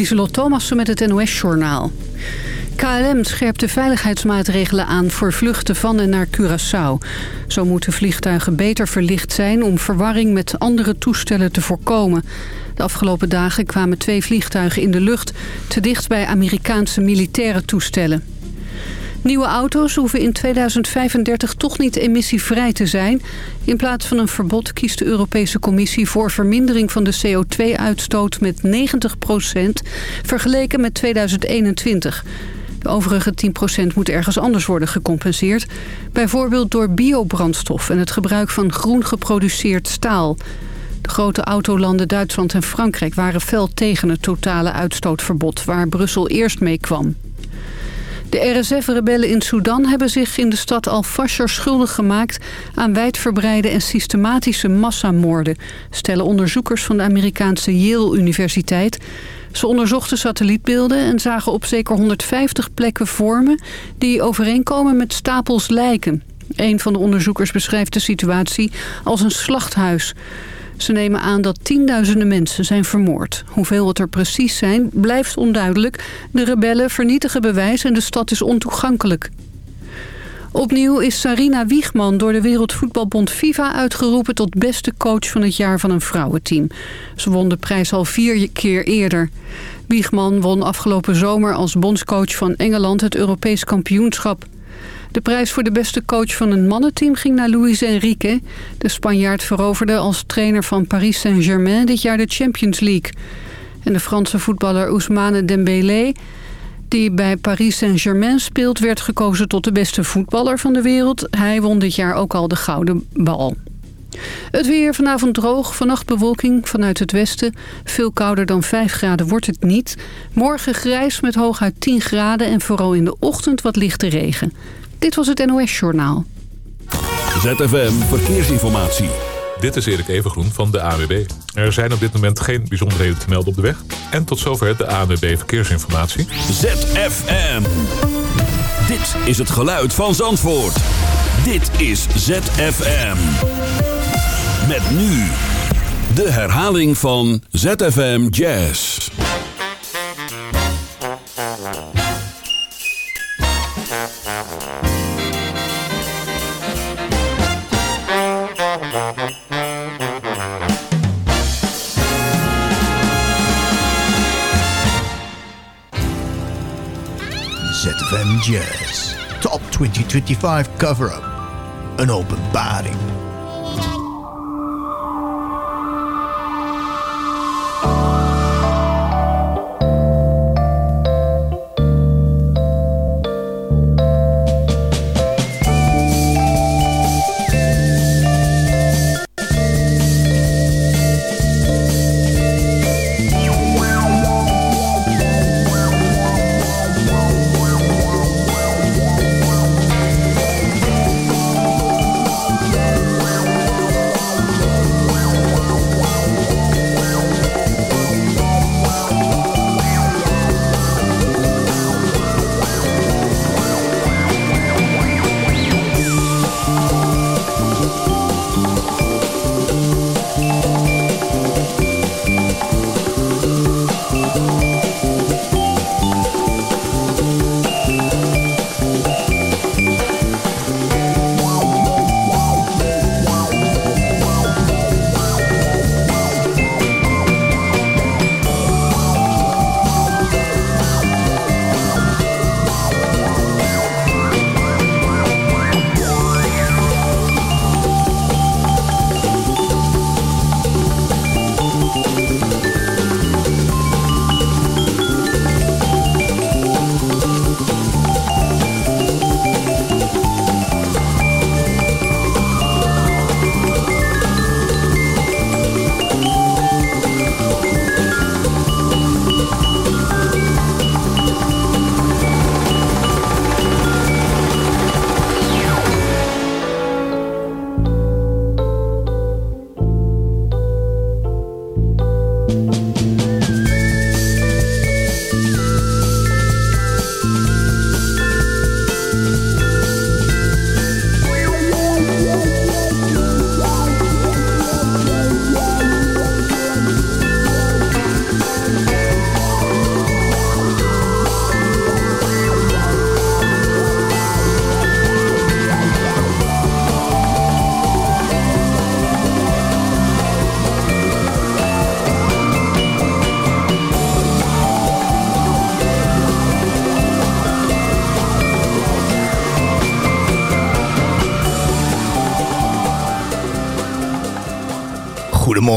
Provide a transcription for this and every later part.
Lieselot Thomassen met het NOS-journaal. KLM scherpt de veiligheidsmaatregelen aan voor vluchten van en naar Curaçao. Zo moeten vliegtuigen beter verlicht zijn om verwarring met andere toestellen te voorkomen. De afgelopen dagen kwamen twee vliegtuigen in de lucht... te dicht bij Amerikaanse militaire toestellen. Nieuwe auto's hoeven in 2035 toch niet emissievrij te zijn. In plaats van een verbod kiest de Europese Commissie voor vermindering van de CO2-uitstoot met 90% vergeleken met 2021. De overige 10% moet ergens anders worden gecompenseerd. Bijvoorbeeld door biobrandstof en het gebruik van groen geproduceerd staal. De grote autolanden Duitsland en Frankrijk waren fel tegen het totale uitstootverbod... waar Brussel eerst mee kwam. De RSF-rebellen in Sudan hebben zich in de stad Al-Fashar schuldig gemaakt... aan wijdverbreide en systematische massamoorden... stellen onderzoekers van de Amerikaanse Yale-universiteit. Ze onderzochten satellietbeelden en zagen op zeker 150 plekken vormen... die overeenkomen met stapels lijken. Een van de onderzoekers beschrijft de situatie als een slachthuis... Ze nemen aan dat tienduizenden mensen zijn vermoord. Hoeveel het er precies zijn, blijft onduidelijk. De rebellen vernietigen bewijs en de stad is ontoegankelijk. Opnieuw is Sarina Wiegman door de Wereldvoetbalbond FIFA uitgeroepen... tot beste coach van het jaar van een vrouwenteam. Ze won de prijs al vier keer eerder. Wiegman won afgelopen zomer als bondscoach van Engeland het Europees kampioenschap. De prijs voor de beste coach van een mannenteam ging naar Luis Enrique. De Spanjaard veroverde als trainer van Paris Saint-Germain dit jaar de Champions League. En de Franse voetballer Ousmane Dembélé, die bij Paris Saint-Germain speelt... werd gekozen tot de beste voetballer van de wereld. Hij won dit jaar ook al de gouden bal. Het weer vanavond droog, vannacht bewolking vanuit het westen. Veel kouder dan 5 graden wordt het niet. Morgen grijs met hooguit 10 graden en vooral in de ochtend wat lichte regen. Dit was het NOS Journaal. ZFM Verkeersinformatie. Dit is Erik Evengroen van de AWB. Er zijn op dit moment geen bijzonderheden te melden op de weg. En tot zover de AWB Verkeersinformatie. ZFM. Dit is het geluid van Zandvoort. Dit is ZFM. Met nu de herhaling van ZFM Jazz. Jazz Top 2025 cover up An open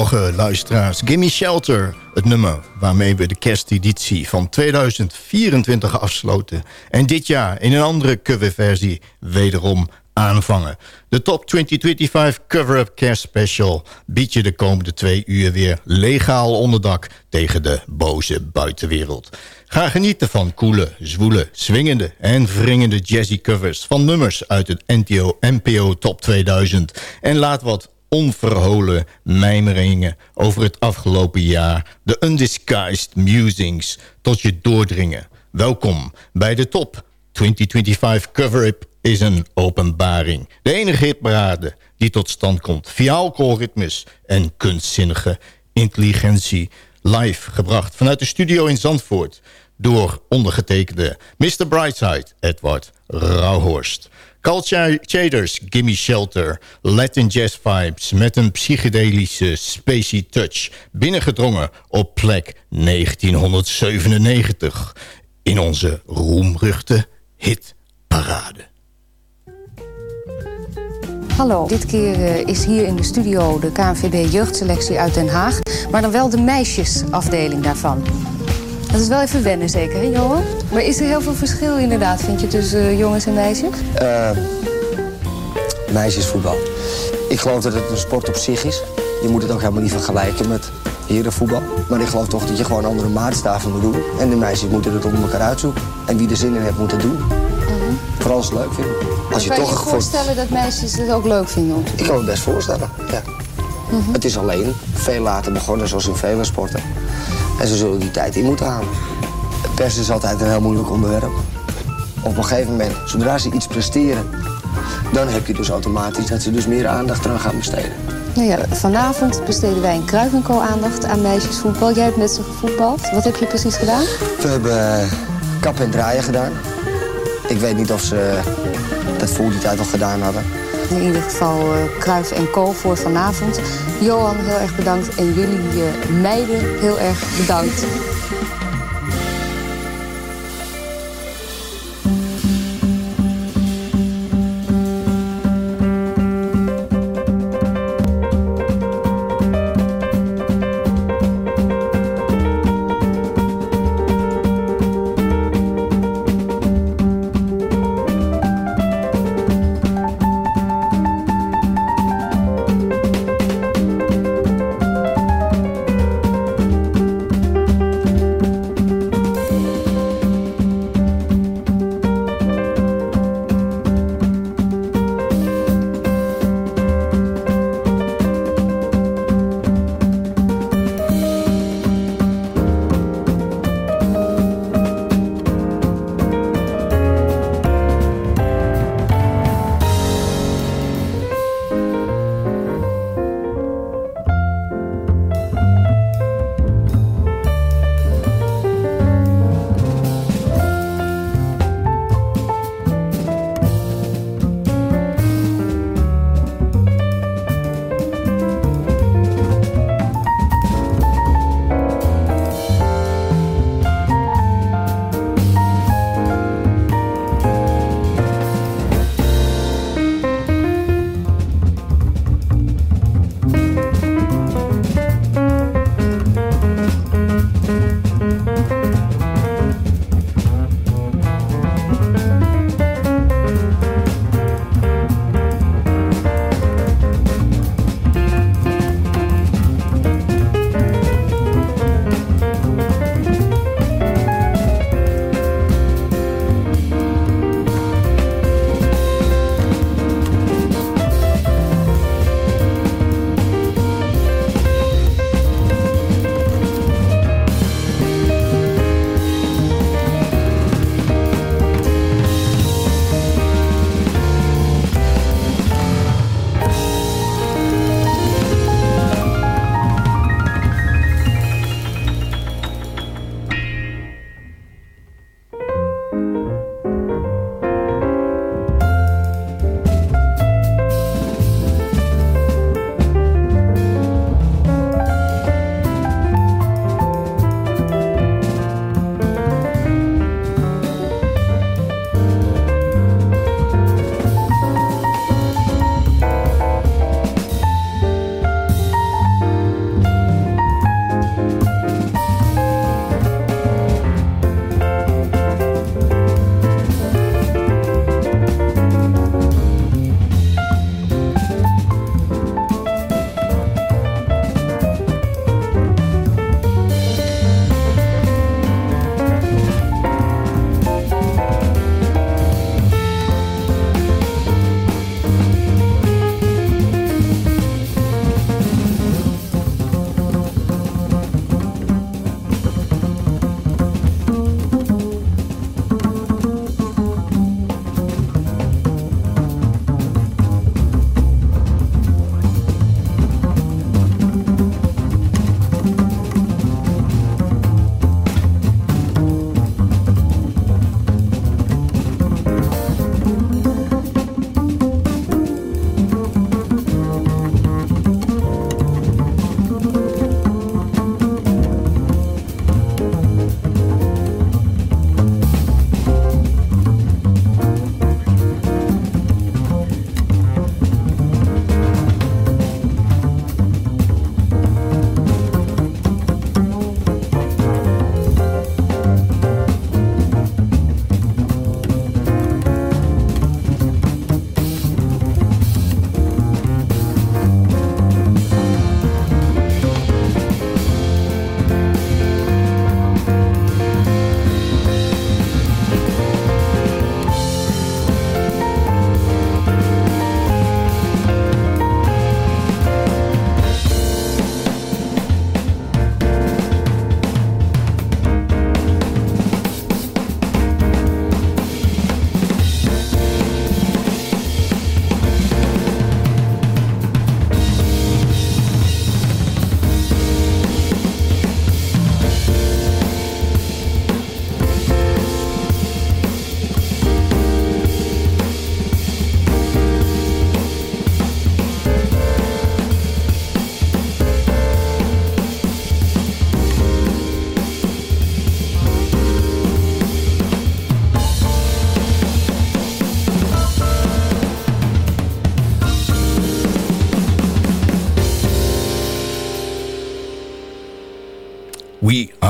Goedemorgen luisteraars. Gimme Shelter, het nummer waarmee we de kersteditie van 2024 afsloten. En dit jaar in een andere coverversie wederom aanvangen. De Top 2025 Cover-Up Kerstspecial biedt je de komende twee uur weer legaal onderdak tegen de boze buitenwereld. Ga genieten van coole, zwoele, swingende en wringende jazzy covers van nummers uit het NTO NPO Top 2000. En laat wat onverholen mijmeringen over het afgelopen jaar... de undisguised musings tot je doordringen. Welkom bij de top 2025 cover-up is een openbaring. De enige hitparade die tot stand komt via alcoholritmes en kunstzinnige intelligentie. Live gebracht vanuit de studio in Zandvoort door ondergetekende Mr. Brightside Edward Rauhorst. Culture Shaders, Gimme Shelter, Latin Jazz Vibes... met een psychedelische spacey touch... binnengedrongen op plek 1997... in onze roemruchte hitparade. Hallo, dit keer uh, is hier in de studio de KNVB jeugdselectie uit Den Haag... maar dan wel de meisjesafdeling daarvan. Dat is wel even wennen zeker, hè Johan? Maar is er heel veel verschil inderdaad, vind je, tussen uh, jongens en meisjes? Uh, meisjesvoetbal. Ik geloof dat het een sport op zich is. Je moet het ook helemaal niet vergelijken met herenvoetbal. Maar ik geloof toch dat je gewoon andere maatstaven moet doen. En de meisjes moeten het onder elkaar uitzoeken. En wie er zin in heeft, moet het doen. Uh -huh. Vooral als het leuk vinden. Als je kan toch je je voorstellen dat meisjes het ook leuk vinden? Ik kan het best voorstellen, ja. -huh. Het is alleen veel later begonnen, zoals in vele sporten. En ze zullen die tijd in moeten halen. Pers is altijd een heel moeilijk onderwerp. Op een gegeven moment, zodra ze iets presteren... dan heb je dus automatisch dat ze dus meer aandacht eraan gaan besteden. Nou ja, vanavond besteden wij in Kruif Co aandacht aan meisjesvoetbal. Jij hebt met ze gevoetbald. Wat heb je precies gedaan? We hebben uh, kap en draaien gedaan. Ik weet niet of ze dat voor die tijd al gedaan hadden. In ieder geval uh, Kruif en Co voor vanavond. Johan, heel erg bedankt. En jullie uh, meiden, heel erg bedankt.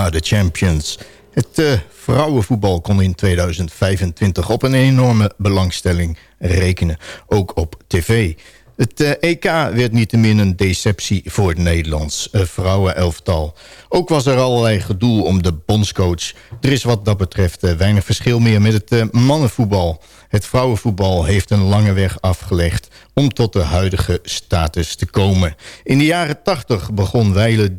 The Champions. Het uh, vrouwenvoetbal kon in 2025 op een enorme belangstelling rekenen. Ook op tv. Het uh, EK werd niettemin een deceptie voor het Nederlands uh, vrouwenelftal. Ook was er allerlei gedoe om de bondscoach. Er is wat dat betreft weinig verschil meer met het mannenvoetbal. Het vrouwenvoetbal heeft een lange weg afgelegd om tot de huidige status te komen. In de jaren 80 begon Weile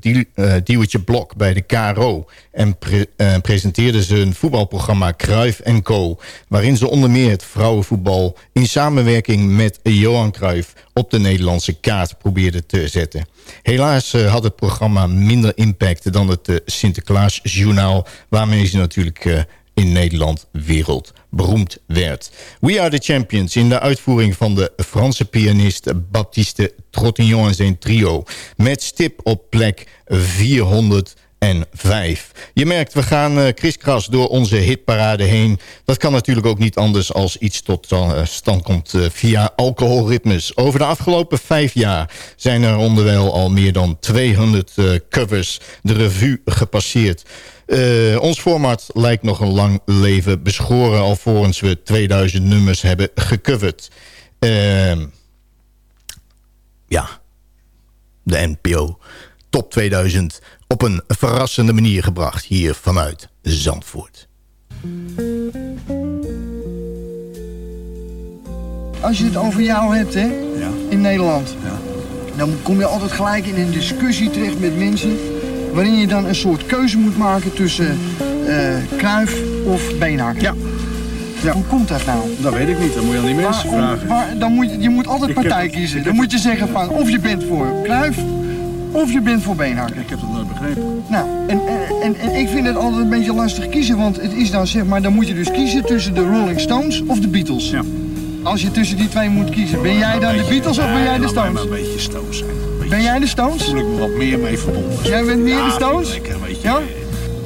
Diewertje Blok bij de KRO... en uh, presenteerde ze een voetbalprogramma Kruif Co... waarin ze onder meer het vrouwenvoetbal in samenwerking met Johan Cruijff... op de Nederlandse kaart probeerde te zetten. Helaas uh, had het programma minder impact dan het Sinterklaasjournaal... waarmee ze natuurlijk in Nederland wereldberoemd werd. We Are The Champions in de uitvoering van de Franse pianist Baptiste Trottignon en zijn trio. Met stip op plek 400 en 5. Je merkt, we gaan uh, kriskras door onze hitparade heen. Dat kan natuurlijk ook niet anders als iets tot uh, stand komt uh, via alcoholritmes. Over de afgelopen vijf jaar zijn er onderwijl al meer dan 200 covers de revue gepasseerd. Uh, ons format lijkt nog een lang leven beschoren... alvorens we 2000 nummers hebben gecoverd. Uh, ja, de NPO Top 2000 op een verrassende manier gebracht... hier vanuit Zandvoort. Als je het over jou hebt, hè, ja. in Nederland... Ja. dan kom je altijd gelijk in een discussie terecht met mensen waarin je dan een soort keuze moet maken tussen uh, Kruif of Beenhakker. Ja. ja. Hoe komt dat nou? Dat weet ik niet, dat moet je aan die mensen vragen. Waar, dan moet je, je moet altijd partij kiezen. Dan moet je zeggen van of je bent voor Kruif of je bent voor Beenhakker. Ik heb dat nooit begrepen. Nou, en, en, en ik vind het altijd een beetje lastig kiezen, want het is dan zeg maar, dan moet je dus kiezen tussen de Rolling Stones of de Beatles. Ja. Als je tussen die twee moet kiezen, ben jij dan de Beatles of ben jij de Stones? een beetje Stones zijn. Ben jij de Stones? Daar voel ik me wat meer mee verbonden. Jij bent meer ja, de Stones? Lekker, weet je. Ja?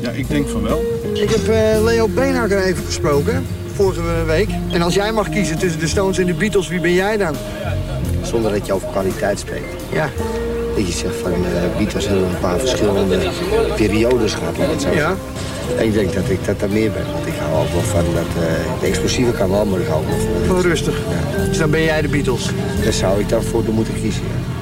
Ja, ik denk van wel. Ik heb uh, Leo Beenhakker even gesproken, vorige week. En als jij mag kiezen tussen de Stones en de Beatles, wie ben jij dan? Zonder dat je over kwaliteit spreekt. Ja. Dat je zegt van uh, Beatles hebben een paar verschillende periodes gehad. Zo. Ja. En ik denk dat ik dat daar meer ben. Want ik hou ook wel van dat uh, de explosieve kan wel, maar ik hou wel van... Van rustig. Ja. Dus dan ben jij de Beatles? Daar zou ik dan voor moeten kiezen, ja.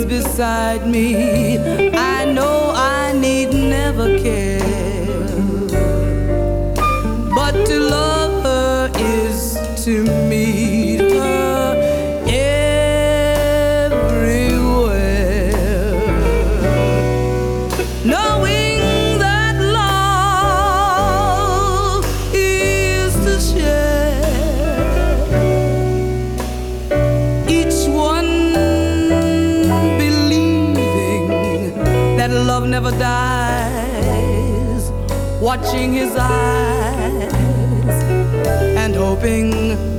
He's beside me, I know I need never care. But to love her is to meet Watching his eyes and hoping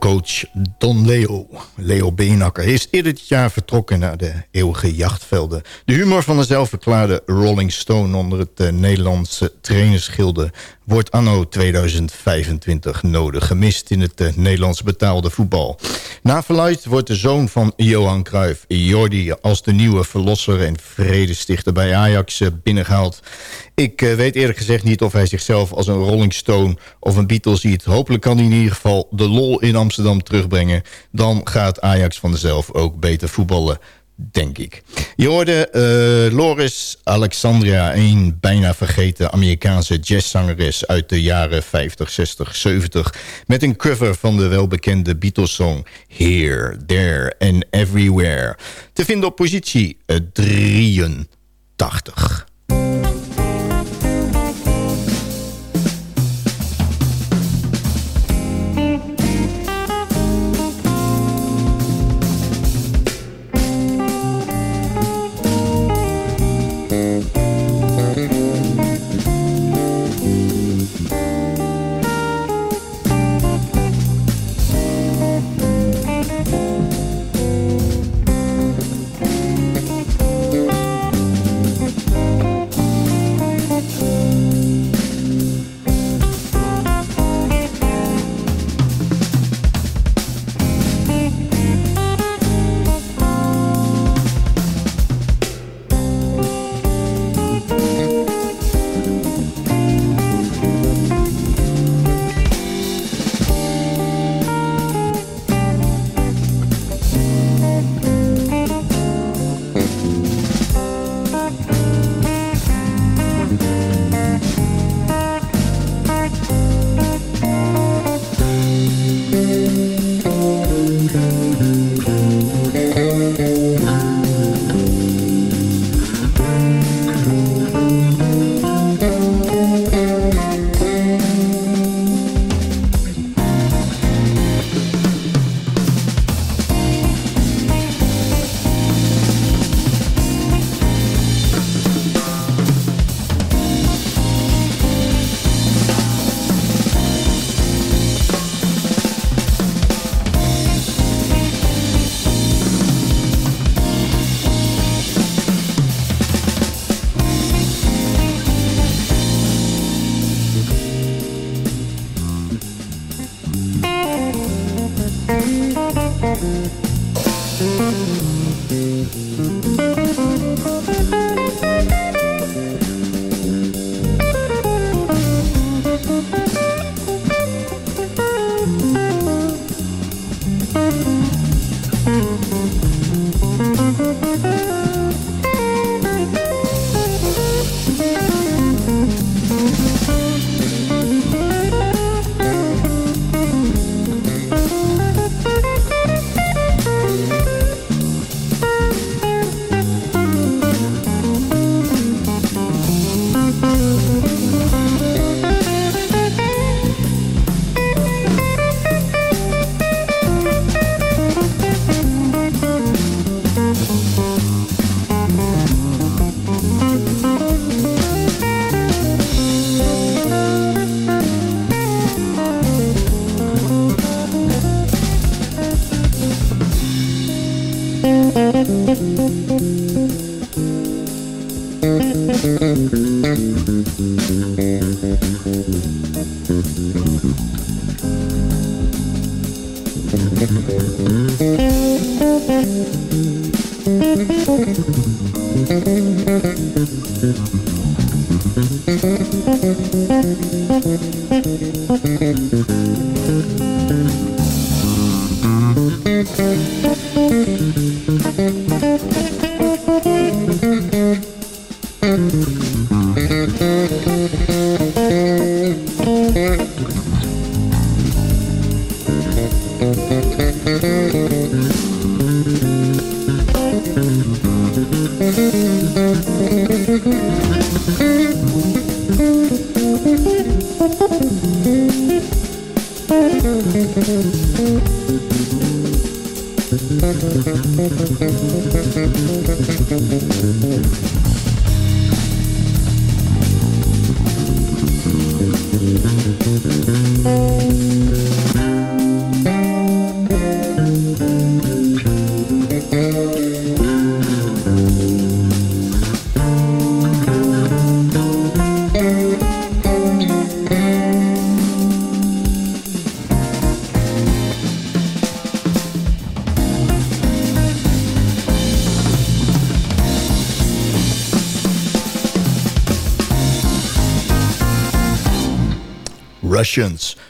voetbalcoach Don Leo. Leo Beenakker is eerder dit jaar vertrokken naar de eeuwige jachtvelden. De humor van de zelfverklaarde Rolling Stone onder het uh, Nederlandse trainersgilde... wordt anno 2025 nodig gemist in het uh, Nederlands betaalde voetbal. Na verluid wordt de zoon van Johan Cruijff, Jordi... als de nieuwe verlosser en vredestichter bij Ajax uh, binnengehaald. Ik weet eerlijk gezegd niet of hij zichzelf als een Rolling Stone of een Beatle ziet. Hopelijk kan hij in ieder geval de lol in Amsterdam terugbrengen... dan gaat Ajax van zelf ook beter voetballen denk ik. Je hoorde uh, Loris Alexandria, een bijna vergeten Amerikaanse jazzzangeres uit de jaren 50, 60, 70... met een cover van de welbekende Beatles-song Here, There and Everywhere. Te vinden op positie 83.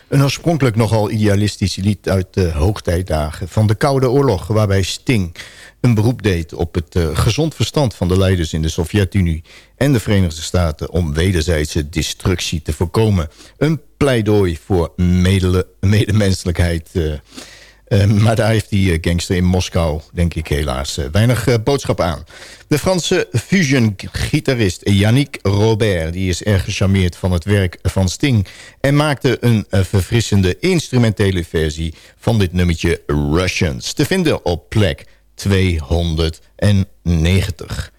Een oorspronkelijk nogal idealistisch lied uit de hoogtijdagen van de Koude Oorlog... waarbij Sting een beroep deed op het uh, gezond verstand van de leiders in de Sovjet-Unie... en de Verenigde Staten om wederzijdse destructie te voorkomen. Een pleidooi voor medemenselijkheid... Uh, uh, maar daar heeft die gangster in Moskou, denk ik helaas, weinig boodschap aan. De Franse fusion-gitarist Yannick Robert... die is erg gecharmeerd van het werk van Sting... en maakte een verfrissende instrumentele versie van dit nummertje Russians... te vinden op plek 290.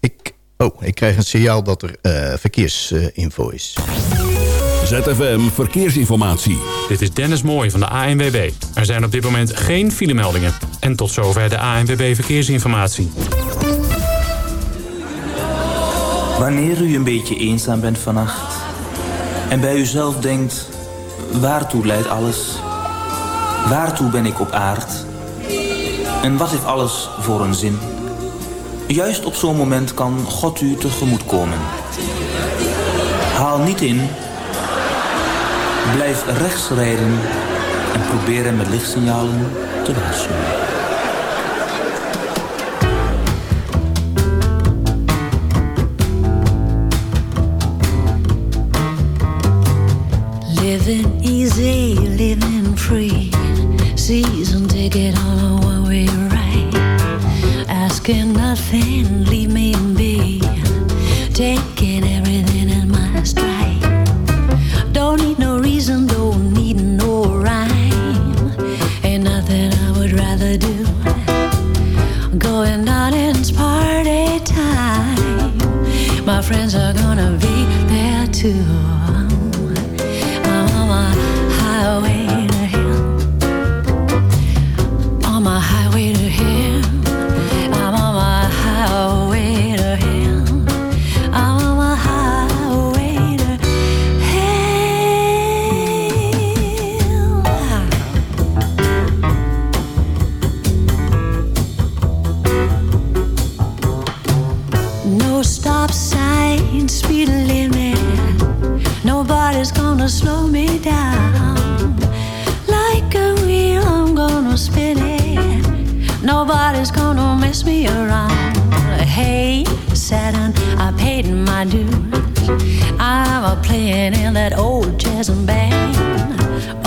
Ik, oh, ik krijg een signaal dat er uh, verkeersinfo is. ZFM Verkeersinformatie. Dit is Dennis Mooij van de ANWB. Er zijn op dit moment geen filemeldingen. En tot zover de ANWB Verkeersinformatie. Wanneer u een beetje eenzaam bent vannacht... en bij uzelf denkt... waartoe leidt alles? Waartoe ben ik op aard... En wat heeft alles voor een zin? Juist op zo'n moment kan God u tegemoet komen. Haal niet in. Blijf rechts rijden en probeer hem met lichtsignalen te waarschuwen. Nobody's gonna mess me around. Hey, Saturn, I paid my dues. I'm a playing in that old jazz and band.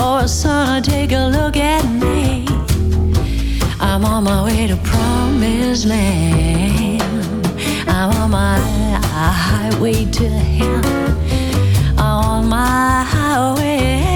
Oh, son, take a look at me. I'm on my way to promised land. I'm on my highway to hell. I'm on my highway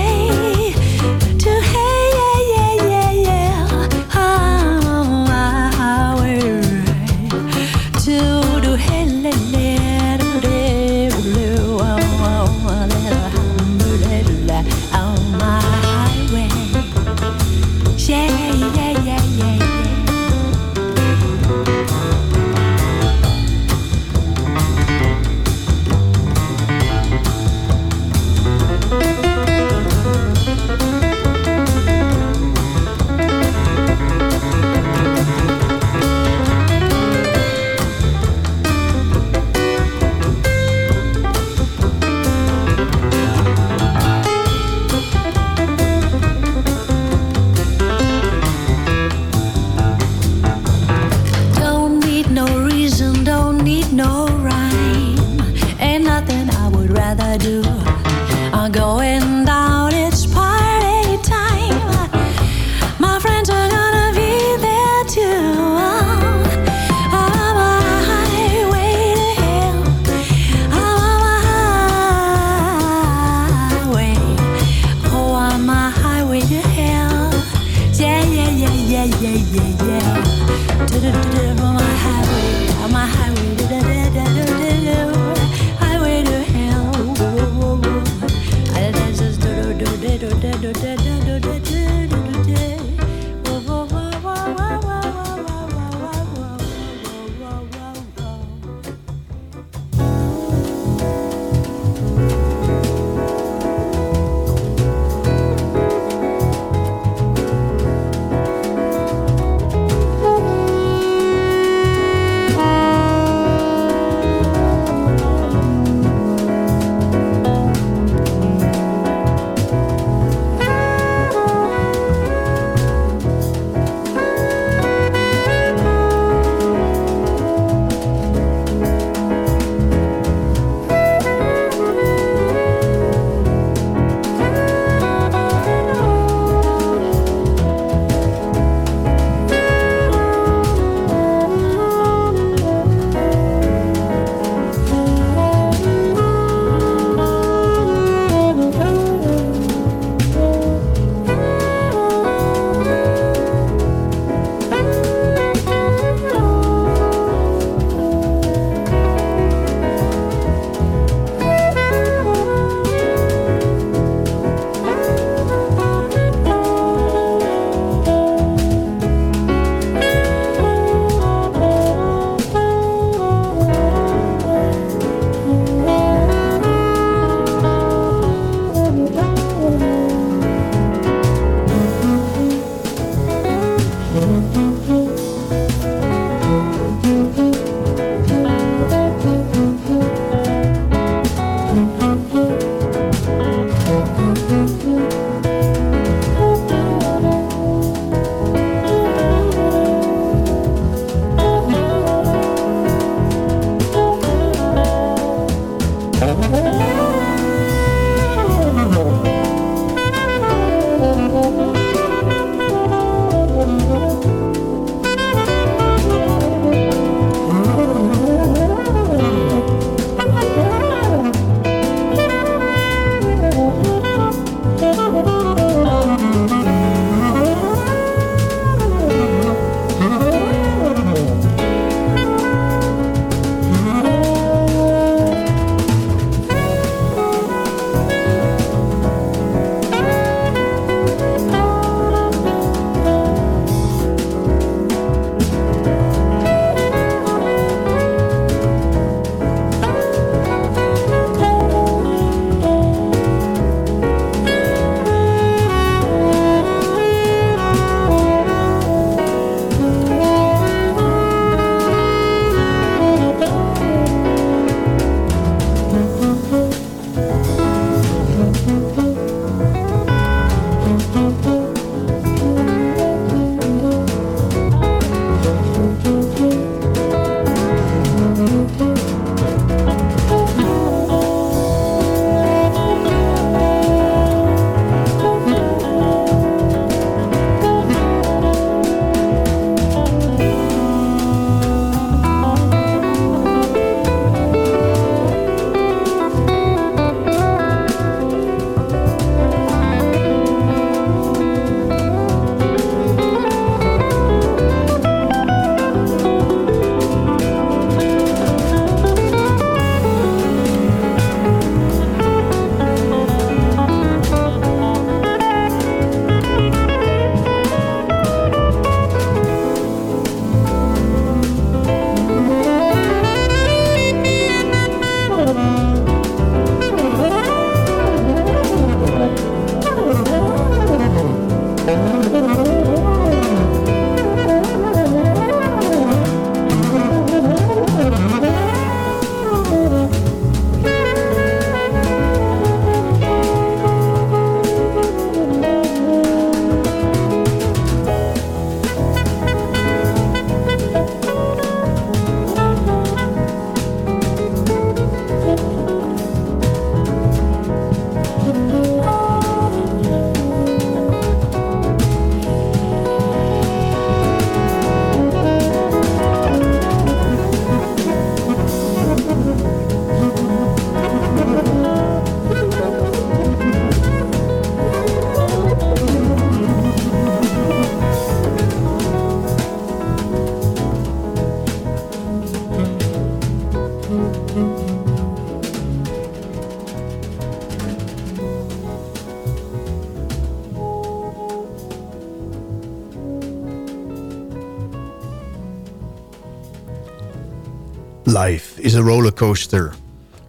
is a rollercoaster.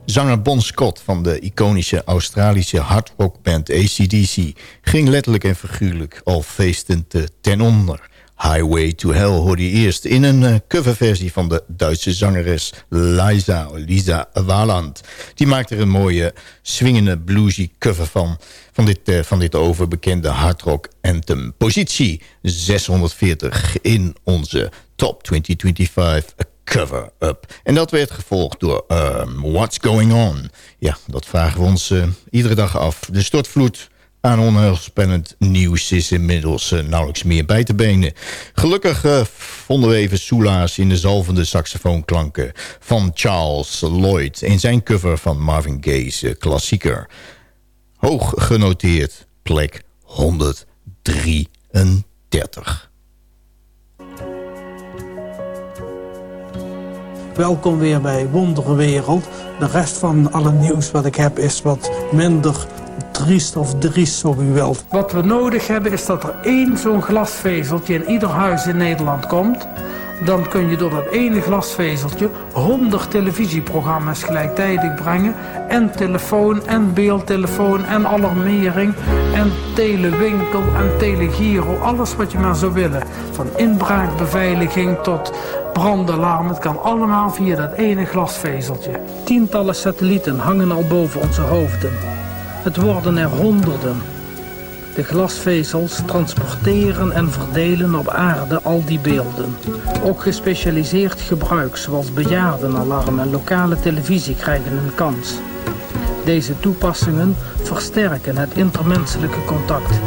Zanger Bon Scott van de iconische Australische hardrockband ACDC... ging letterlijk en figuurlijk al feestend ten onder. Highway to Hell hoorde je eerst in een uh, coverversie van de Duitse zangeres Liza, Lisa Waland. Die maakte er een mooie swingende bluesy cover van, van dit, uh, van dit overbekende hardrock anthem. Positie 640 in onze Top 2025 cover-up. En dat werd gevolgd door um, What's Going On. Ja, dat vragen we ons uh, iedere dag af. De stortvloed aan onheilspellend nieuws is inmiddels uh, nauwelijks meer bij te benen. Gelukkig uh, vonden we even soelaas in de zalvende saxofoonklanken van Charles Lloyd... in zijn cover van Marvin Gaye's klassieker. Hoog genoteerd, plek 133. Welkom weer bij Wonderwereld. De rest van alle nieuws wat ik heb is wat minder triest of driest, zo u wilt. Wat we nodig hebben is dat er één zo'n glasvezeltje in ieder huis in Nederland komt. Dan kun je door dat ene glasvezeltje 100 televisieprogramma's gelijktijdig brengen. En telefoon en beeldtelefoon en alarmering en telewinkel en telegiro. Alles wat je maar zou willen. Van inbraakbeveiliging tot brandalarm. Het kan allemaal via dat ene glasvezeltje. Tientallen satellieten hangen al boven onze hoofden. Het worden er honderden. De glasvezels transporteren en verdelen op aarde al die beelden. Ook gespecialiseerd gebruik zoals bejaardenalarm en lokale televisie krijgen een kans. Deze toepassingen versterken het intermenselijke contact.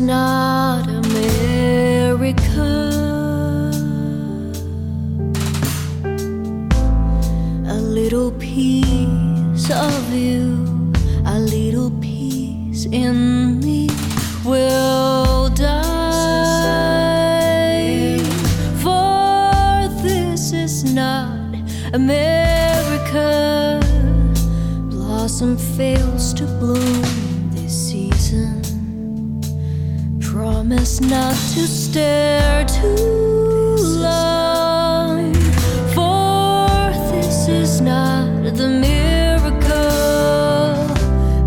Not America. A little piece of you, a little piece in me will die. For this is not America. Blossom fails to bloom this season. Promise not to stare too long. For this is not the miracle.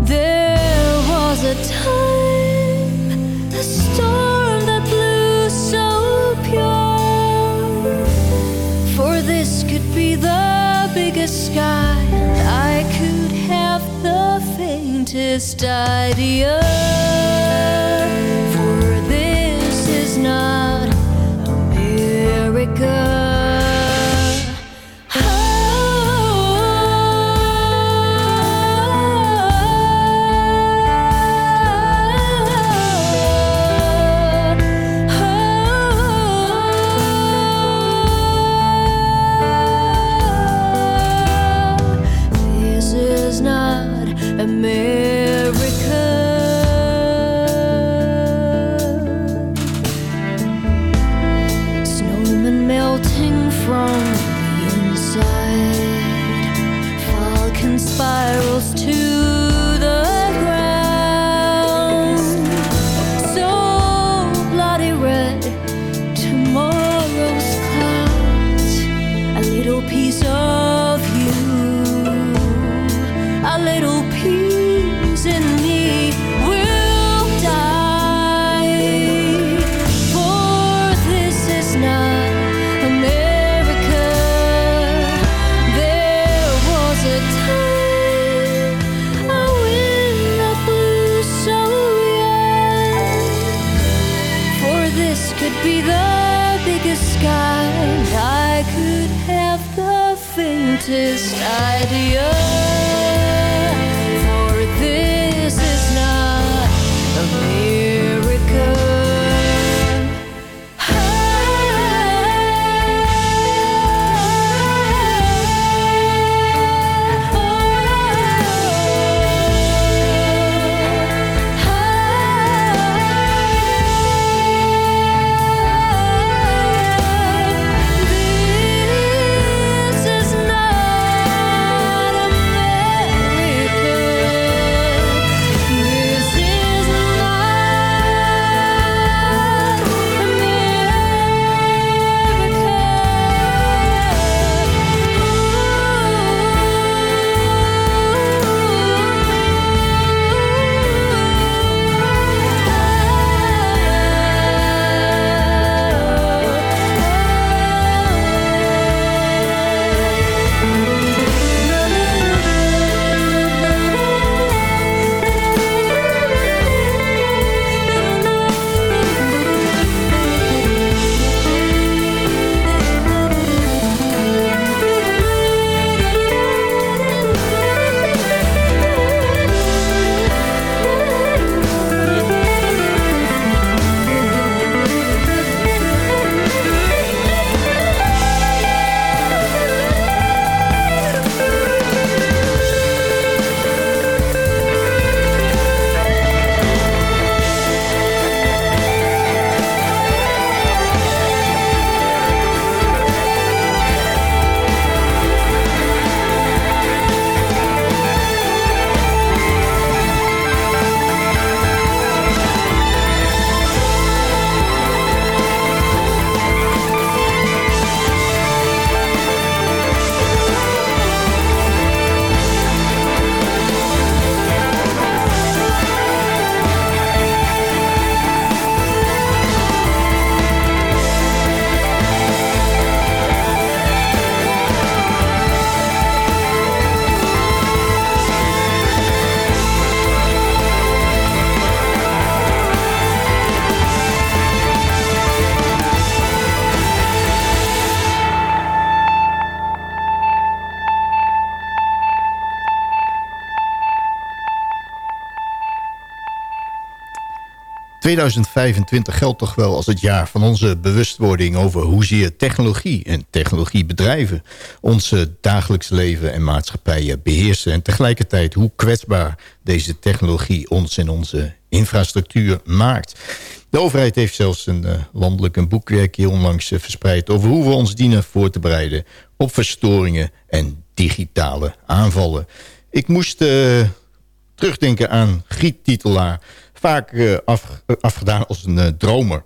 There was a time, a storm that blew so pure. For this could be the biggest sky, and I could have the faintest idea. This could be the biggest sky, and I could have the faintest idea. 2025 geldt toch wel als het jaar van onze bewustwording over hoezeer technologie en technologiebedrijven ons dagelijks leven en maatschappij beheersen. En tegelijkertijd hoe kwetsbaar deze technologie ons en onze infrastructuur maakt. De overheid heeft zelfs een uh, landelijk een boekwerk hier onlangs uh, verspreid... over hoe we ons dienen voor te bereiden op verstoringen en digitale aanvallen. Ik moest uh, terugdenken aan Giet Titelaar vaak uh, af, uh, afgedaan als een uh, dromer.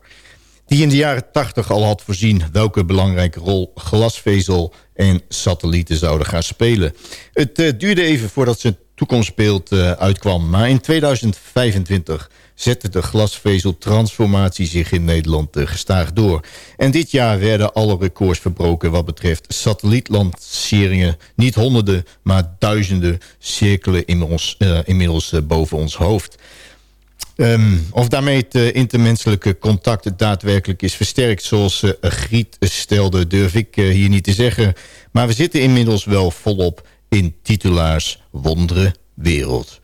Die in de jaren tachtig al had voorzien welke belangrijke rol glasvezel en satellieten zouden gaan spelen. Het duurde even voordat zijn toekomstbeeld uitkwam. Maar in 2025 zette de glasvezeltransformatie zich in Nederland gestaag door. En dit jaar werden alle records verbroken wat betreft satellietlanceringen. Niet honderden, maar duizenden cirkelen inmiddels, inmiddels boven ons hoofd. Um, of daarmee het uh, intermenselijke contact daadwerkelijk is versterkt... zoals uh, Griet stelde, durf ik uh, hier niet te zeggen. Maar we zitten inmiddels wel volop in titulaars wondere wereld.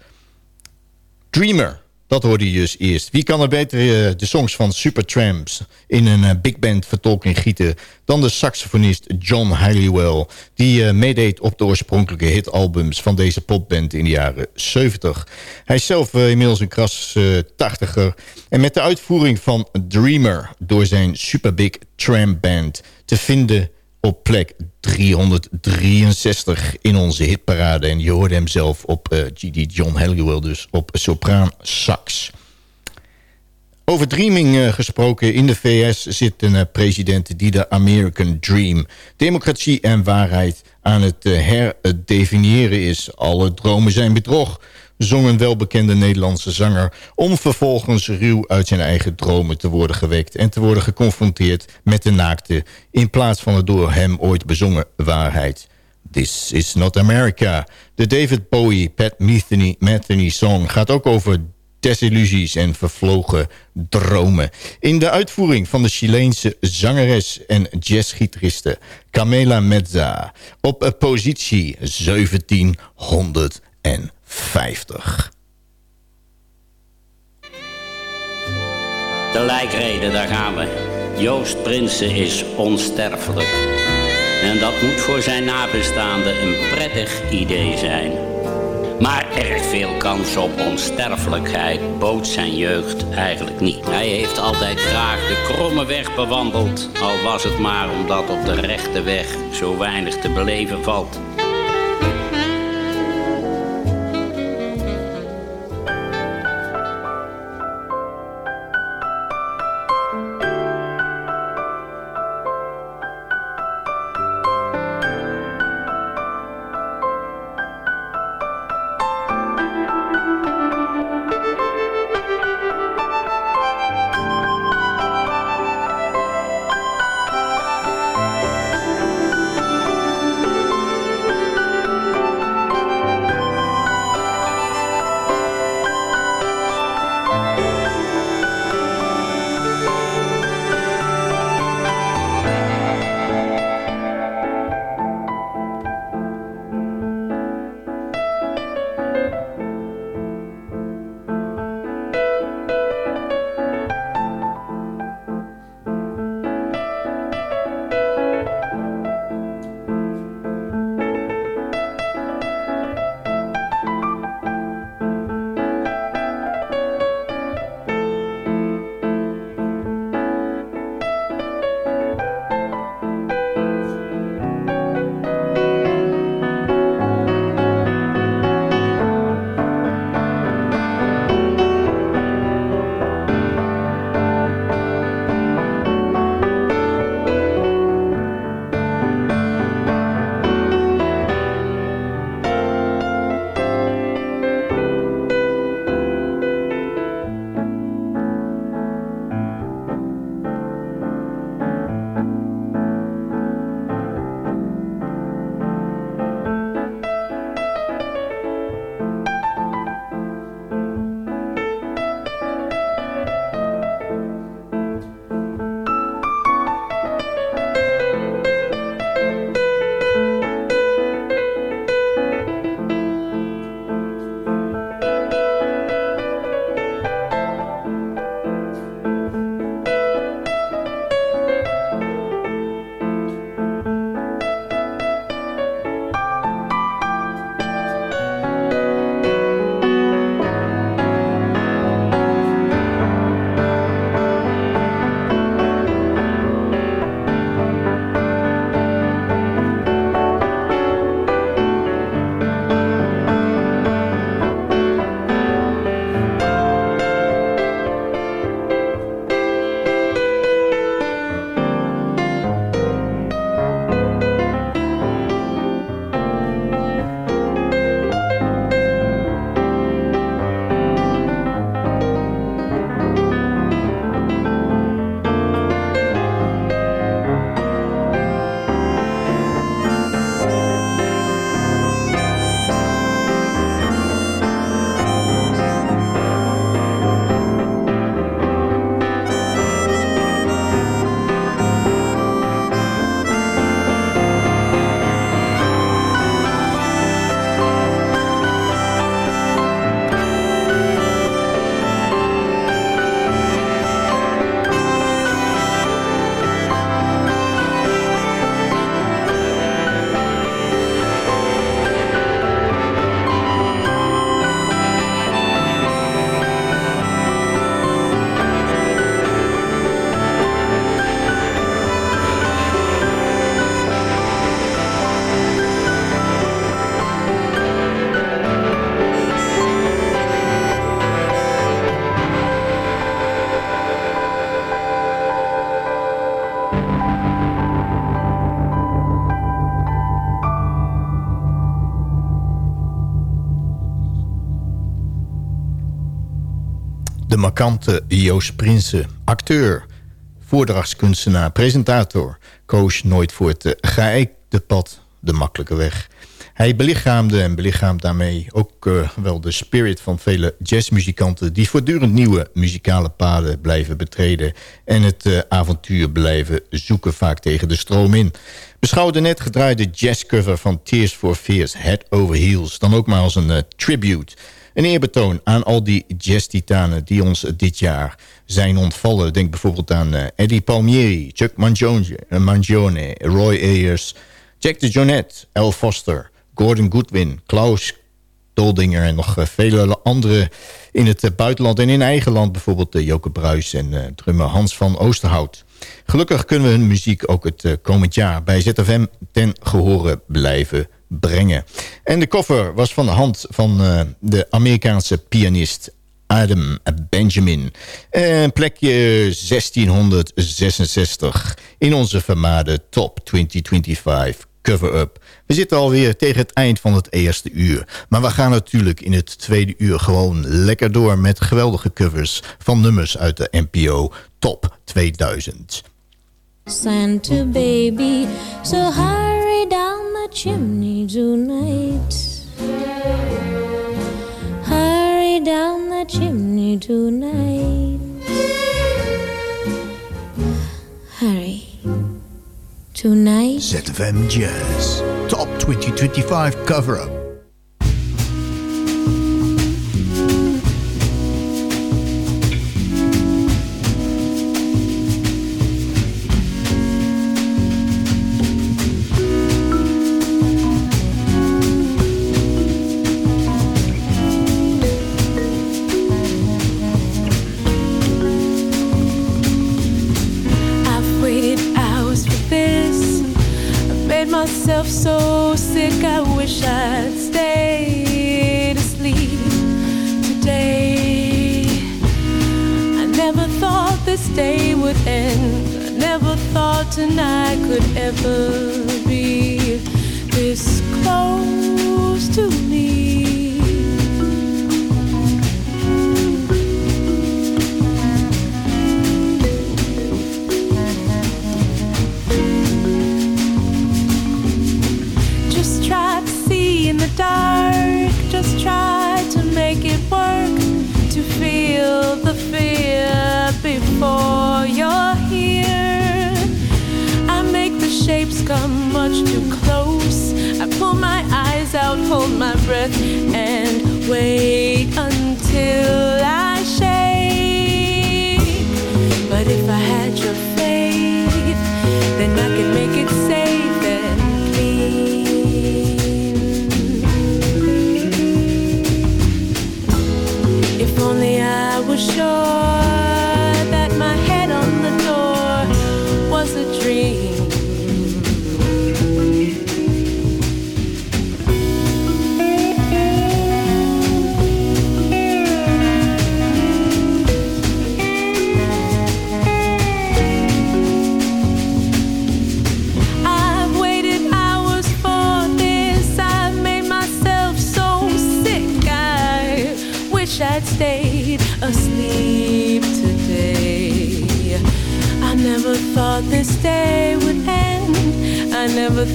Dreamer, dat hoorde je dus eerst. Wie kan er beter de songs van Supertramps in een big band vertolking gieten... dan de saxofonist John Halliwell... die meedeed op de oorspronkelijke hitalbums van deze popband in de jaren 70. Hij is zelf inmiddels een kras tachtiger. En met de uitvoering van Dreamer door zijn Super Big Tramp Band... te vinden op plek 363 in onze hitparade. En je hoorde hem zelf op uh, GD John Halliwell, dus op sopraan sax. Over dreaming uh, gesproken, in de VS zit een uh, president die de American Dream, democratie en waarheid aan het herdefiniëren is. Alle dromen zijn bedrog, zong een welbekende Nederlandse zanger... om vervolgens ruw uit zijn eigen dromen te worden gewekt... en te worden geconfronteerd met de naakte... in plaats van de door hem ooit bezongen waarheid. This is not America. De David Bowie, Pat Metheny, Metheny song gaat ook over desillusies en vervlogen dromen. In de uitvoering van de Chileense zangeres en jazzgitariste Camela Mezza... op positie 1700 en 50. De lijkreden, daar gaan we. Joost Prinsen is onsterfelijk. En dat moet voor zijn nabestaanden een prettig idee zijn. Maar erg veel kans op onsterfelijkheid bood zijn jeugd eigenlijk niet. Hij heeft altijd graag de kromme weg bewandeld, al was het maar omdat op de rechte weg zo weinig te beleven valt. Markante Joost Prinsen, acteur, voordrachtskunstenaar, presentator... koos nooit voor het uh, geëikte pad, de makkelijke weg. Hij belichaamde en belichaamt daarmee ook uh, wel de spirit van vele jazzmuzikanten... die voortdurend nieuwe muzikale paden blijven betreden... en het uh, avontuur blijven zoeken vaak tegen de stroom in. Beschouw de net gedraaide jazzcover van Tears for Fears, Head Over Heels... dan ook maar als een tribute... Een eerbetoon aan al die jazz-titanen die ons dit jaar zijn ontvallen. Denk bijvoorbeeld aan uh, Eddie Palmieri, Chuck Mangione, Mangione, Roy Ayers... Jack de Jonette, Al Foster, Gordon Goodwin, Klaus Doldinger... en nog uh, vele anderen in het buitenland en in eigen land. Bijvoorbeeld Joke Bruis en drummer Hans van Oosterhout. Gelukkig kunnen we hun muziek ook het komend jaar bij ZFM ten gehore blijven brengen. En de koffer was van de hand van uh, de Amerikaanse pianist Adam Benjamin. Plekje 1666 in onze vermaarde Top 2025 cover-up. We zitten alweer tegen het eind van het eerste uur. Maar we gaan natuurlijk in het tweede uur gewoon lekker door... met geweldige covers van nummers uit de NPO Top 2000. Santa baby, so hurry down chimney tonight. Hurry down the chimney tonight. Hurry. Tonight. ZFM Jazz. Top 2025 cover-up. myself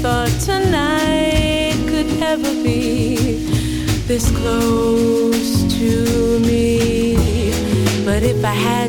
thought tonight could ever be this close to me. But if I had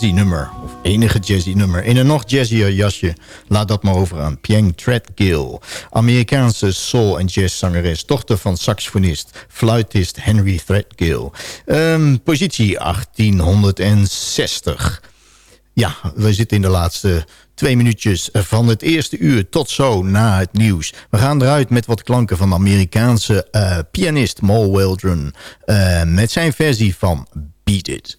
jazzy nummer. Of enige jazzy nummer. In een nog jazzier jasje. Laat dat maar over aan Pieng Threadgill. Amerikaanse soul- en jazzzangeres. Dochter van saxofonist, fluitist Henry Threadgill. Ehm, positie 1860. Ja, we zitten in de laatste twee minuutjes van het eerste uur tot zo na het nieuws. We gaan eruit met wat klanken van de Amerikaanse uh, pianist Mal Waldron... Uh, met zijn versie van Beat It.